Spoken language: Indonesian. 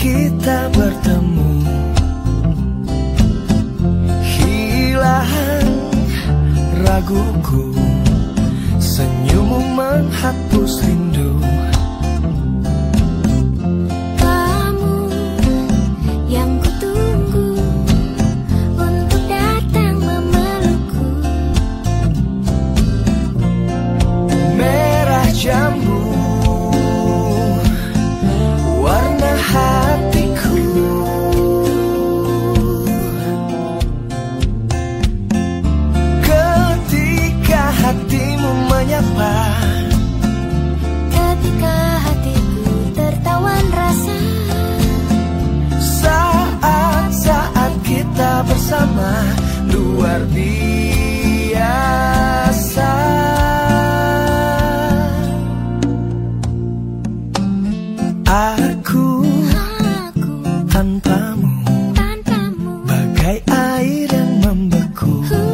kita bertemu. Hilang raguku Senyummu menghapus rindu. luar biasa. Aku, Aku tanpamu, tanpamu Bagai air yang membeku.